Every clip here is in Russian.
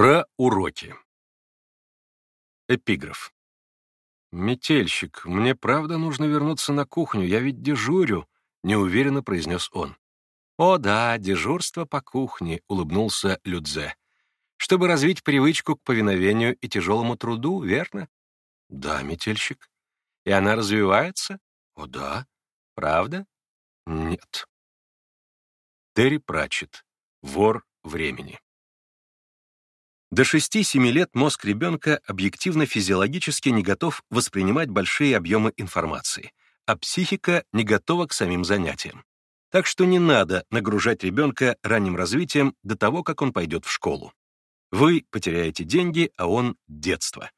Про уроки. Эпиграф. «Метельщик, мне правда нужно вернуться на кухню, я ведь дежурю», — неуверенно произнес он. «О да, дежурство по кухне», — улыбнулся Людзе. «Чтобы развить привычку к повиновению и тяжелому труду, верно?» «Да, метельщик». «И она развивается?» «О да». «Правда?» «Нет». Терри Пратчетт. Вор времени. До 6-7 лет мозг ребенка объективно-физиологически не готов воспринимать большие объемы информации, а психика не готова к самим занятиям. Так что не надо нагружать ребенка ранним развитием до того, как он пойдет в школу. Вы потеряете деньги, а он — детство.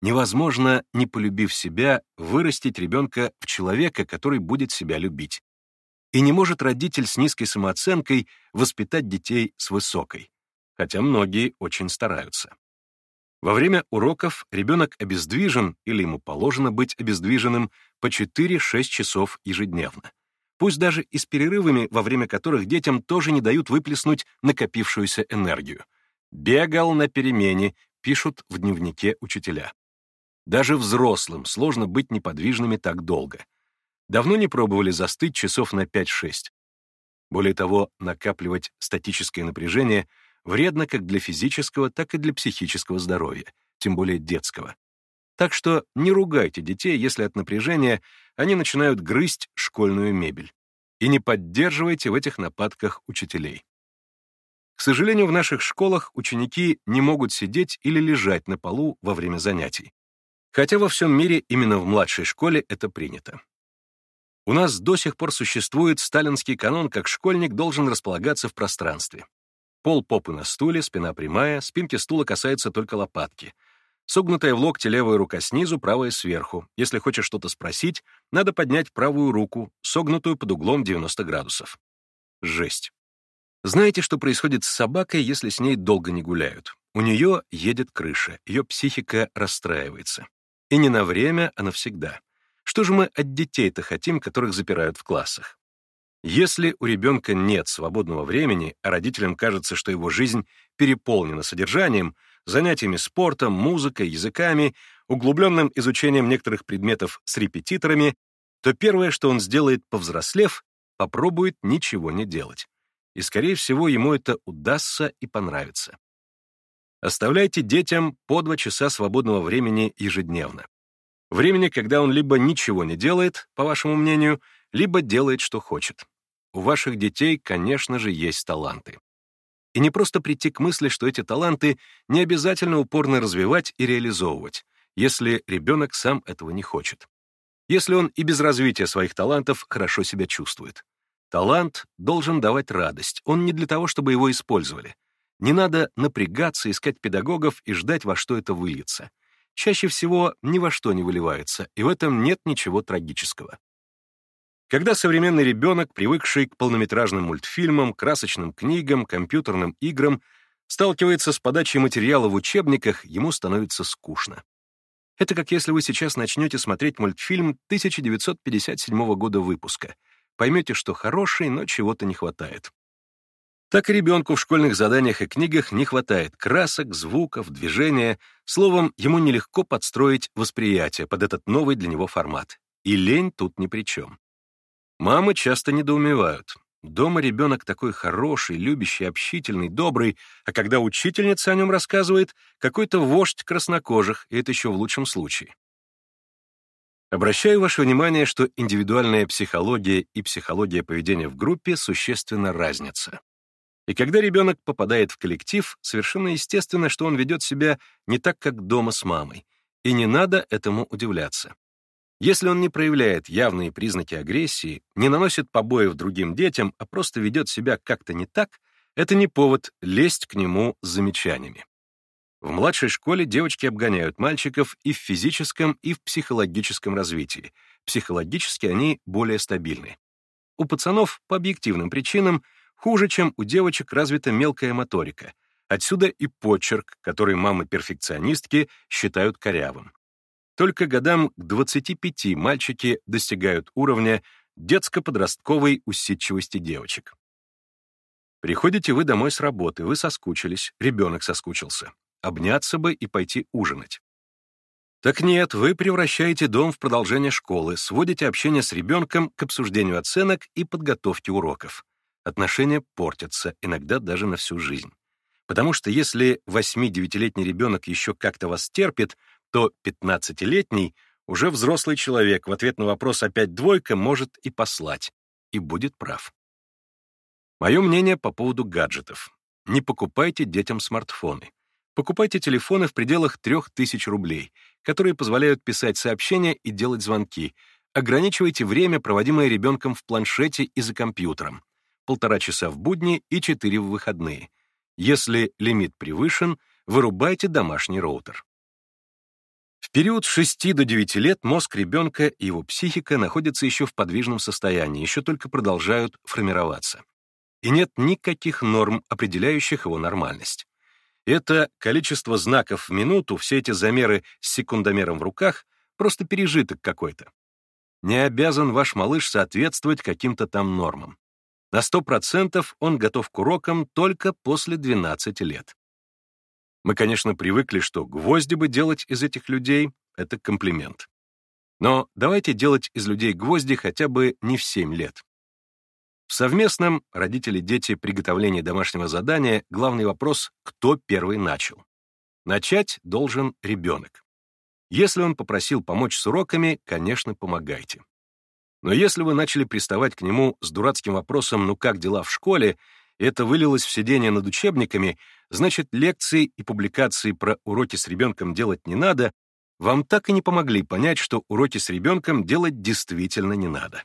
Невозможно, не полюбив себя, вырастить ребенка в человека, который будет себя любить. И не может родитель с низкой самооценкой воспитать детей с высокой хотя многие очень стараются. Во время уроков ребенок обездвижен или ему положено быть обездвиженным по 4-6 часов ежедневно. Пусть даже и с перерывами, во время которых детям тоже не дают выплеснуть накопившуюся энергию. «Бегал на перемене», пишут в дневнике учителя. Даже взрослым сложно быть неподвижными так долго. Давно не пробовали застыть часов на 5-6. Более того, накапливать статическое напряжение — вредно как для физического, так и для психического здоровья, тем более детского. Так что не ругайте детей, если от напряжения они начинают грызть школьную мебель. И не поддерживайте в этих нападках учителей. К сожалению, в наших школах ученики не могут сидеть или лежать на полу во время занятий. Хотя во всем мире именно в младшей школе это принято. У нас до сих пор существует сталинский канон, как школьник должен располагаться в пространстве. Пол попы на стуле, спина прямая, спинки стула касается только лопатки. Согнутая в локте левая рука снизу, правая сверху. Если хочешь что-то спросить, надо поднять правую руку, согнутую под углом 90 градусов. Жесть. Знаете, что происходит с собакой, если с ней долго не гуляют? У нее едет крыша, ее психика расстраивается. И не на время, а навсегда. Что же мы от детей-то хотим, которых запирают в классах? Если у ребенка нет свободного времени, а родителям кажется, что его жизнь переполнена содержанием, занятиями спортом, музыкой, языками, углубленным изучением некоторых предметов с репетиторами, то первое, что он сделает, повзрослев, попробует ничего не делать. И, скорее всего, ему это удастся и понравится. Оставляйте детям по два часа свободного времени ежедневно. Времени, когда он либо ничего не делает, по вашему мнению, либо делает, что хочет. У ваших детей, конечно же, есть таланты. И не просто прийти к мысли, что эти таланты не обязательно упорно развивать и реализовывать, если ребенок сам этого не хочет. Если он и без развития своих талантов хорошо себя чувствует. Талант должен давать радость, он не для того, чтобы его использовали. Не надо напрягаться, искать педагогов и ждать, во что это выльется. Чаще всего ни во что не выливается, и в этом нет ничего трагического. Когда современный ребенок, привыкший к полнометражным мультфильмам, красочным книгам, компьютерным играм, сталкивается с подачей материала в учебниках, ему становится скучно. Это как если вы сейчас начнете смотреть мультфильм 1957 года выпуска. Поймете, что хороший, но чего-то не хватает. Так и ребенку в школьных заданиях и книгах не хватает красок, звуков, движения. Словом, ему нелегко подстроить восприятие под этот новый для него формат. И лень тут ни при чем. Мамы часто недоумевают. Дома ребенок такой хороший, любящий, общительный, добрый, а когда учительница о нем рассказывает, какой-то вождь краснокожих, и это еще в лучшем случае. Обращаю ваше внимание, что индивидуальная психология и психология поведения в группе существенно разнятся. И когда ребенок попадает в коллектив, совершенно естественно, что он ведет себя не так, как дома с мамой, и не надо этому удивляться. Если он не проявляет явные признаки агрессии, не наносит побоев другим детям, а просто ведет себя как-то не так, это не повод лезть к нему с замечаниями. В младшей школе девочки обгоняют мальчиков и в физическом, и в психологическом развитии. Психологически они более стабильны. У пацанов по объективным причинам хуже, чем у девочек развита мелкая моторика. Отсюда и почерк, который мамы-перфекционистки считают корявым. Только годам к 25 мальчики достигают уровня детско-подростковой усидчивости девочек. Приходите вы домой с работы, вы соскучились, ребенок соскучился. Обняться бы и пойти ужинать. Так нет, вы превращаете дом в продолжение школы, сводите общение с ребенком к обсуждению оценок и подготовке уроков. Отношения портятся, иногда даже на всю жизнь. Потому что если 8-9-летний ребенок еще как-то вас терпит, то 15-летний, уже взрослый человек, в ответ на вопрос «опять двойка» может и послать. И будет прав. Мое мнение по поводу гаджетов. Не покупайте детям смартфоны. Покупайте телефоны в пределах 3000 рублей, которые позволяют писать сообщения и делать звонки. Ограничивайте время, проводимое ребенком в планшете и за компьютером. Полтора часа в будни и четыре в выходные. Если лимит превышен, вырубайте домашний роутер. Период с 6 до 9 лет мозг ребенка и его психика находятся еще в подвижном состоянии, еще только продолжают формироваться и нет никаких норм, определяющих его нормальность. Это количество знаков в минуту, все эти замеры с секундомером в руках — просто пережиток какой-то. Не обязан ваш малыш соответствовать каким-то там нормам. На 100% он готов к урокам только после 12 лет. Мы, конечно, привыкли, что гвозди бы делать из этих людей — это комплимент. Но давайте делать из людей гвозди хотя бы не в 7 лет. В совместном родители-дети приготовлении домашнего задания главный вопрос «кто первый начал?». Начать должен ребенок. Если он попросил помочь с уроками, конечно, помогайте. Но если вы начали приставать к нему с дурацким вопросом «ну как дела в школе?», и это вылилось в сидение над учебниками, значит, лекции и публикации про уроки с ребенком делать не надо, вам так и не помогли понять, что уроки с ребенком делать действительно не надо.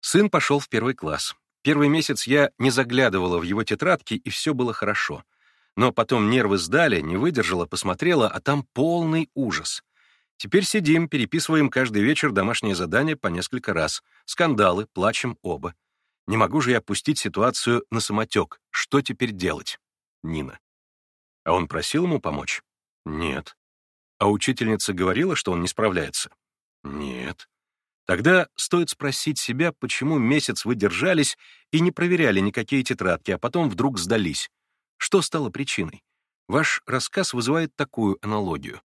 Сын пошел в первый класс. Первый месяц я не заглядывала в его тетрадки, и все было хорошо. Но потом нервы сдали, не выдержала, посмотрела, а там полный ужас. Теперь сидим, переписываем каждый вечер домашнее задание по несколько раз. Скандалы, плачем оба. Не могу же я опустить ситуацию на самотек. Что теперь делать? Нина. А он просил ему помочь? Нет. А учительница говорила, что он не справляется? Нет. Тогда стоит спросить себя, почему месяц вы держались и не проверяли никакие тетрадки, а потом вдруг сдались. Что стало причиной? Ваш рассказ вызывает такую аналогию.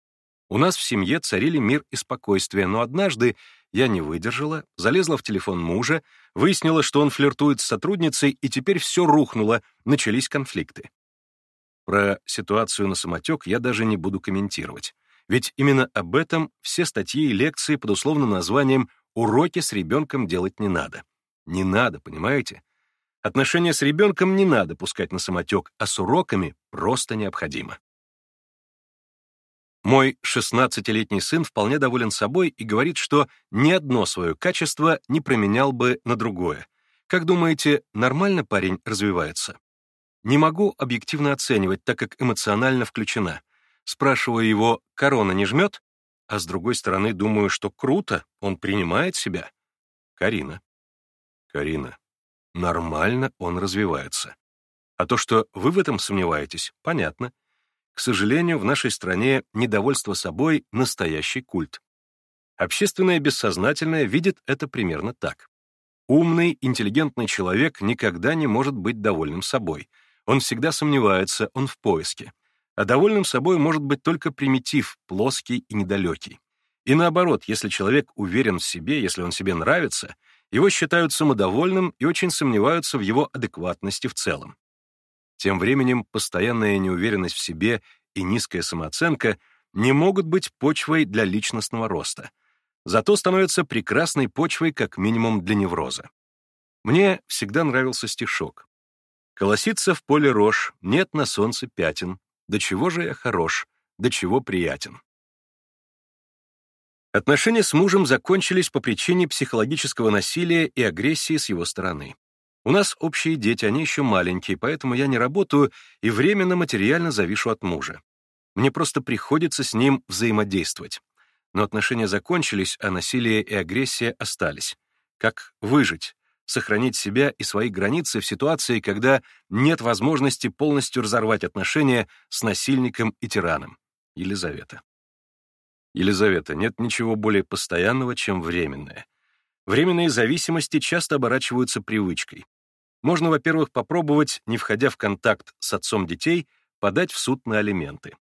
У нас в семье царили мир и спокойствие, но однажды я не выдержала, залезла в телефон мужа, выяснила, что он флиртует с сотрудницей, и теперь все рухнуло, начались конфликты. Про ситуацию на самотек я даже не буду комментировать. Ведь именно об этом все статьи и лекции под условным названием Уроки с ребенком делать не надо. Не надо, понимаете? Отношения с ребенком не надо пускать на самотек, а с уроками просто необходимо. Мой 16-летний сын вполне доволен собой и говорит, что ни одно свое качество не променял бы на другое. Как думаете, нормально парень развивается? Не могу объективно оценивать, так как эмоционально включена. Спрашиваю его, корона не жмет? а с другой стороны думаю, что круто, он принимает себя. Карина. Карина. Нормально он развивается. А то, что вы в этом сомневаетесь, понятно. К сожалению, в нашей стране недовольство собой — настоящий культ. Общественное бессознательное видит это примерно так. Умный, интеллигентный человек никогда не может быть довольным собой. Он всегда сомневается, он в поиске а довольным собой может быть только примитив, плоский и недалекий. И наоборот, если человек уверен в себе, если он себе нравится, его считают самодовольным и очень сомневаются в его адекватности в целом. Тем временем постоянная неуверенность в себе и низкая самооценка не могут быть почвой для личностного роста, зато становятся прекрасной почвой как минимум для невроза. Мне всегда нравился стишок. «Колосится в поле рожь, нет на солнце пятен, до чего же я хорош, до чего приятен. Отношения с мужем закончились по причине психологического насилия и агрессии с его стороны. У нас общие дети, они еще маленькие, поэтому я не работаю и временно материально завишу от мужа. Мне просто приходится с ним взаимодействовать. Но отношения закончились, а насилие и агрессия остались. Как выжить? сохранить себя и свои границы в ситуации, когда нет возможности полностью разорвать отношения с насильником и тираном. Елизавета. Елизавета, нет ничего более постоянного, чем временное. Временные зависимости часто оборачиваются привычкой. можно, во-первых, попробовать, не входя в контакт с отцом детей, подать в суд на алименты.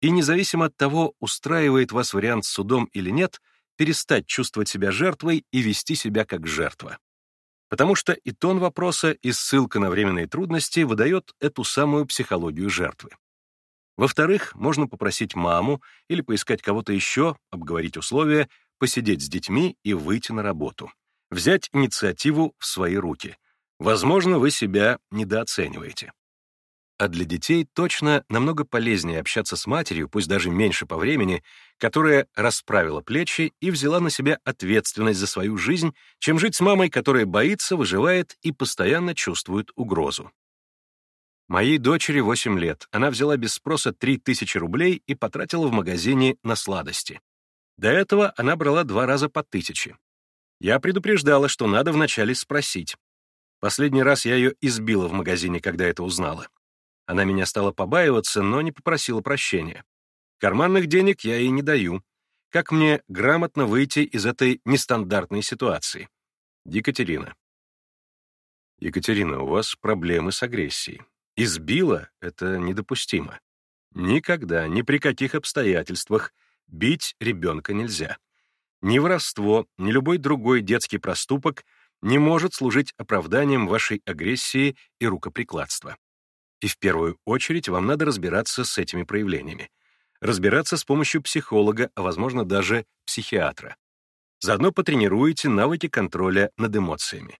И независимо от того, устраивает вас вариант с судом или нет, перестать чувствовать себя жертвой и вести себя как жертва. Потому что и тон вопроса, и ссылка на временные трудности выдает эту самую психологию жертвы. Во-вторых, можно попросить маму или поискать кого-то еще, обговорить условия, посидеть с детьми и выйти на работу. Взять инициативу в свои руки. Возможно, вы себя недооцениваете. А для детей точно намного полезнее общаться с матерью, пусть даже меньше по времени, которая расправила плечи и взяла на себя ответственность за свою жизнь, чем жить с мамой, которая боится, выживает и постоянно чувствует угрозу. Моей дочери 8 лет. Она взяла без спроса 3000 рублей и потратила в магазине на сладости. До этого она брала два раза по тысяче. Я предупреждала, что надо вначале спросить. Последний раз я ее избила в магазине, когда это узнала. Она меня стала побаиваться, но не попросила прощения. Карманных денег я ей не даю. Как мне грамотно выйти из этой нестандартной ситуации? Екатерина. Екатерина, у вас проблемы с агрессией. Избила — это недопустимо. Никогда, ни при каких обстоятельствах бить ребенка нельзя. Ни воровство, ни любой другой детский проступок не может служить оправданием вашей агрессии и рукоприкладства. И в первую очередь вам надо разбираться с этими проявлениями. Разбираться с помощью психолога, а возможно даже психиатра. Заодно потренируете навыки контроля над эмоциями.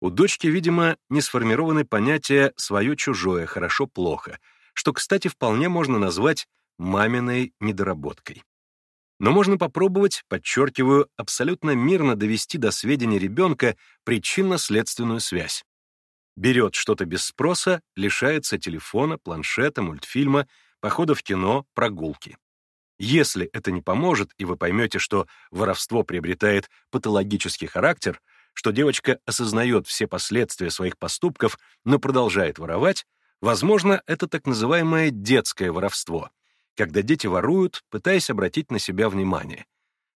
У дочки, видимо, не сформированы понятия «свое-чужое», «хорошо-плохо», что, кстати, вполне можно назвать маминой недоработкой. Но можно попробовать, подчеркиваю, абсолютно мирно довести до сведения ребенка причинно-следственную связь берет что-то без спроса, лишается телефона, планшета, мультфильма, похода в кино, прогулки. Если это не поможет, и вы поймете, что воровство приобретает патологический характер, что девочка осознает все последствия своих поступков, но продолжает воровать, возможно, это так называемое детское воровство, когда дети воруют, пытаясь обратить на себя внимание.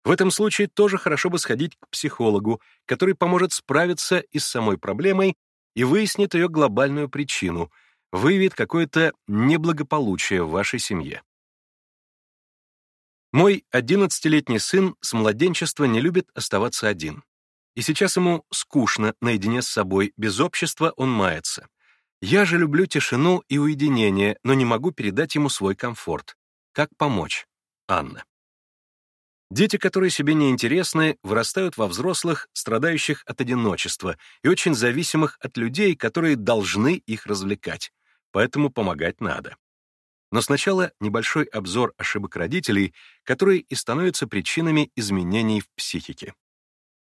В этом случае тоже хорошо бы сходить к психологу, который поможет справиться и с самой проблемой, и выяснит ее глобальную причину, выявит какое-то неблагополучие в вашей семье. Мой 11-летний сын с младенчества не любит оставаться один. И сейчас ему скучно наедине с собой, без общества он мается. Я же люблю тишину и уединение, но не могу передать ему свой комфорт. Как помочь? Анна. Дети, которые себе не интересны, вырастают во взрослых, страдающих от одиночества и очень зависимых от людей, которые должны их развлекать. Поэтому помогать надо. Но сначала небольшой обзор ошибок родителей, которые и становятся причинами изменений в психике.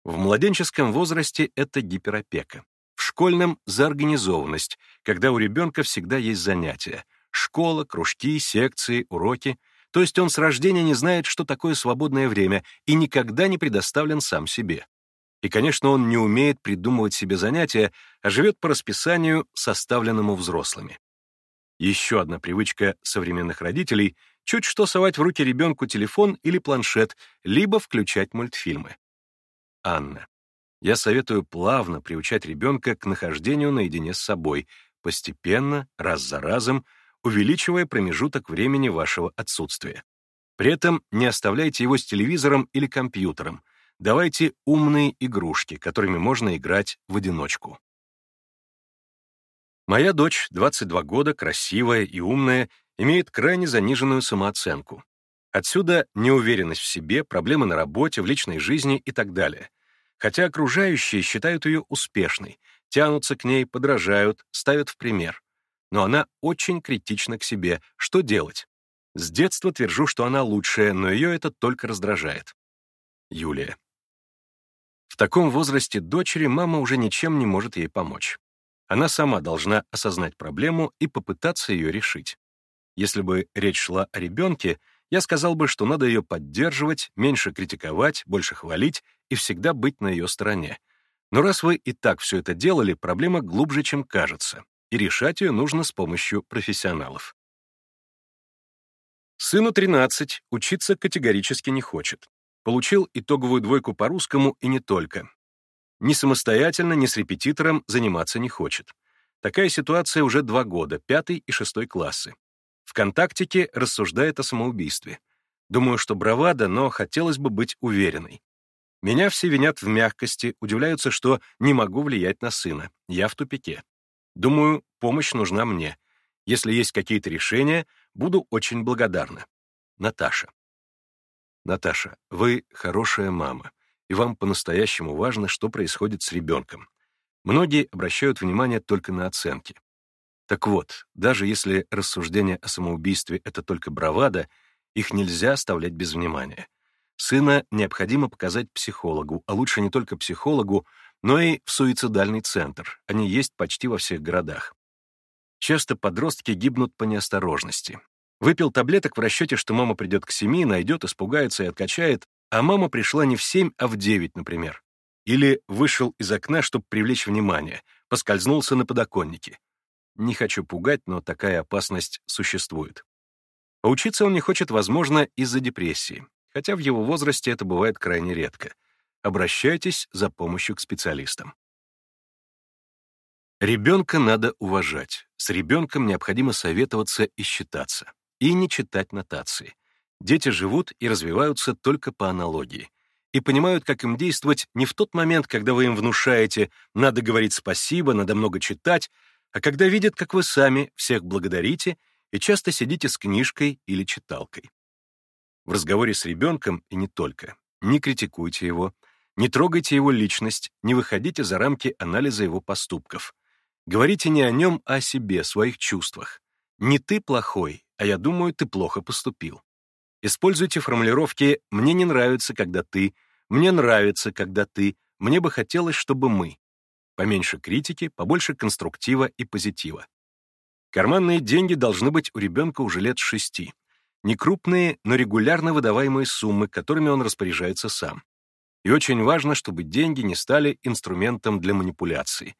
В младенческом возрасте это гиперопека. В школьном — заорганизованность, когда у ребенка всегда есть занятия. Школа, кружки, секции, уроки — то есть он с рождения не знает, что такое свободное время, и никогда не предоставлен сам себе. И, конечно, он не умеет придумывать себе занятия, а живет по расписанию, составленному взрослыми. Еще одна привычка современных родителей — чуть что совать в руки ребенку телефон или планшет, либо включать мультфильмы. Анна. Я советую плавно приучать ребенка к нахождению наедине с собой, постепенно, раз за разом, увеличивая промежуток времени вашего отсутствия. При этом не оставляйте его с телевизором или компьютером, давайте умные игрушки, которыми можно играть в одиночку. Моя дочь, 22 года, красивая и умная, имеет крайне заниженную самооценку. Отсюда неуверенность в себе, проблемы на работе, в личной жизни и так далее. Хотя окружающие считают ее успешной, тянутся к ней, подражают, ставят в пример но она очень критична к себе. Что делать? С детства твержу, что она лучшая, но ее это только раздражает. Юлия. В таком возрасте дочери мама уже ничем не может ей помочь. Она сама должна осознать проблему и попытаться ее решить. Если бы речь шла о ребенке, я сказал бы, что надо ее поддерживать, меньше критиковать, больше хвалить и всегда быть на ее стороне. Но раз вы и так все это делали, проблема глубже, чем кажется и решать ее нужно с помощью профессионалов. Сыну 13, учиться категорически не хочет. Получил итоговую двойку по русскому и не только. Ни самостоятельно, ни с репетитором заниматься не хочет. Такая ситуация уже два года, пятый и шестой классы. ВКонтактике рассуждает о самоубийстве. Думаю, что бравада, но хотелось бы быть уверенной. Меня все винят в мягкости, удивляются, что не могу влиять на сына. Я в тупике. Думаю, помощь нужна мне. Если есть какие-то решения, буду очень благодарна. Наташа. Наташа, вы хорошая мама, и вам по-настоящему важно, что происходит с ребенком. Многие обращают внимание только на оценки. Так вот, даже если рассуждения о самоубийстве — это только бравада, их нельзя оставлять без внимания. Сына необходимо показать психологу, а лучше не только психологу, но и в суицидальный центр. Они есть почти во всех городах. Часто подростки гибнут по неосторожности. Выпил таблеток в расчете, что мама придет к семи, найдет, испугается и откачает, а мама пришла не в семь, а в девять, например. Или вышел из окна, чтобы привлечь внимание, поскользнулся на подоконнике. Не хочу пугать, но такая опасность существует. Поучиться он не хочет, возможно, из-за депрессии, хотя в его возрасте это бывает крайне редко. Обращайтесь за помощью к специалистам. Ребенка надо уважать. С ребенком необходимо советоваться и считаться. И не читать нотации. Дети живут и развиваются только по аналогии. И понимают, как им действовать не в тот момент, когда вы им внушаете «надо говорить спасибо, надо много читать», а когда видят, как вы сами всех благодарите и часто сидите с книжкой или читалкой. В разговоре с ребенком, и не только, не критикуйте его, не трогайте его личность, не выходите за рамки анализа его поступков. Говорите не о нем, а о себе, своих чувствах. Не ты плохой, а я думаю, ты плохо поступил. Используйте формулировки «мне не нравится, когда ты», «мне нравится, когда ты», «мне бы хотелось, чтобы мы». Поменьше критики, побольше конструктива и позитива. Карманные деньги должны быть у ребенка уже лет шести. Не крупные, но регулярно выдаваемые суммы, которыми он распоряжается сам. И очень важно, чтобы деньги не стали инструментом для манипуляции.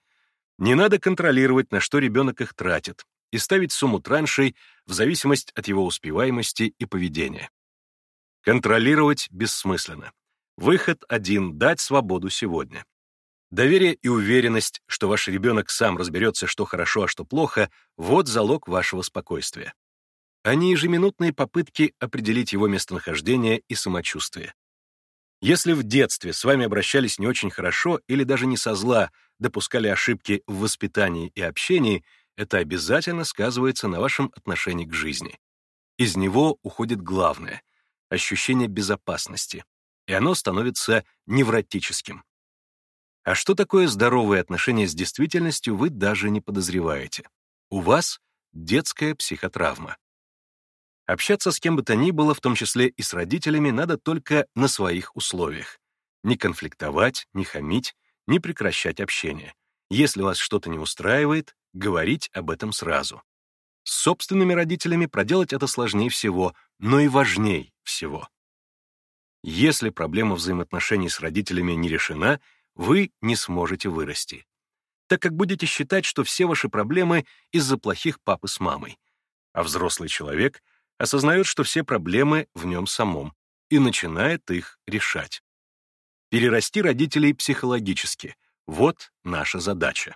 Не надо контролировать, на что ребенок их тратит, и ставить сумму траншей в зависимость от его успеваемости и поведения. Контролировать бессмысленно. Выход один — дать свободу сегодня. Доверие и уверенность, что ваш ребенок сам разберется, что хорошо, а что плохо, вот залог вашего спокойствия. А не ежеминутные попытки определить его местонахождение и самочувствие. Если в детстве с вами обращались не очень хорошо или даже не со зла, допускали ошибки в воспитании и общении, это обязательно сказывается на вашем отношении к жизни. Из него уходит главное — ощущение безопасности, и оно становится невротическим. А что такое здоровые отношения с действительностью, вы даже не подозреваете. У вас детская психотравма. Общаться с кем бы то ни было, в том числе и с родителями, надо только на своих условиях. Не конфликтовать, не хамить, не прекращать общение. Если вас что-то не устраивает, говорить об этом сразу. С собственными родителями проделать это сложнее всего, но и важней всего. Если проблема взаимоотношений с родителями не решена, вы не сможете вырасти, так как будете считать, что все ваши проблемы из-за плохих папы с мамой. А взрослый человек осознает, что все проблемы в нем самом и начинает их решать. Перерасти родителей психологически — вот наша задача.